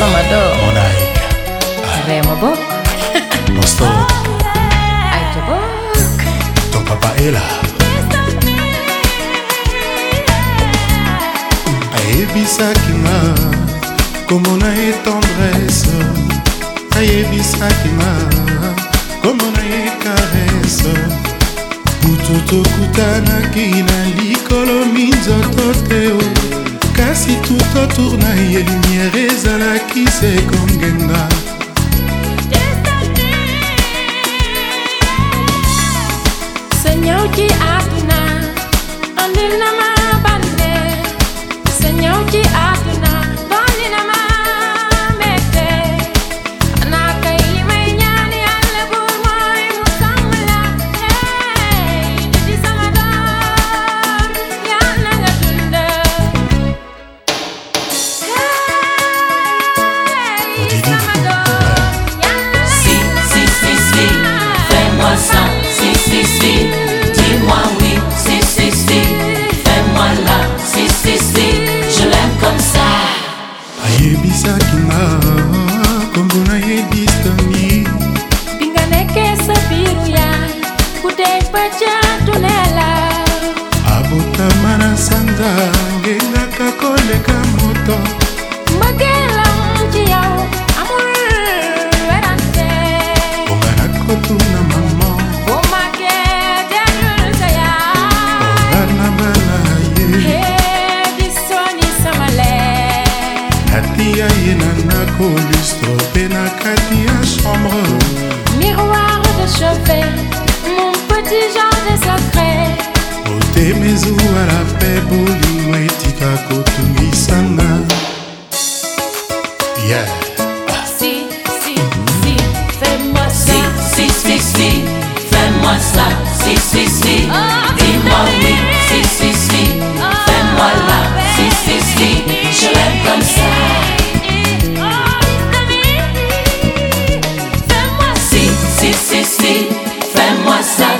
Vincent Mador Monaika Remo Bok Nostor Aïcha Bok Ton papa est là ayebisaki nga komona ye tendresse ayebisaki nga komona ye karese butu tokutanaki na likolo minzoto te kotourna ye lumière ezalaki se kongenga ya Yenana nakolisto mpe na kati ya chambre miroir de chevet mon petit jardin sacré otemezuwala mpe bolingo etika kotungisanga yeah. si, si, si, fais-moi si, si, si, fais-moi ça, si, si, si, oh, dis-moi oui, si, si, si, ah, fais-moi là, si, si, si. Ah, ici, fais-moi ça.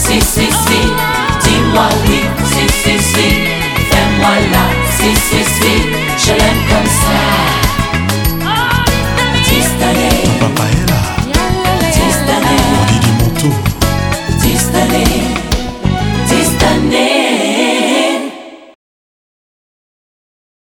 si, si, si. Dis-moi oui, si, si, si. Fais-moi là, si, si, si. Je l'aime comme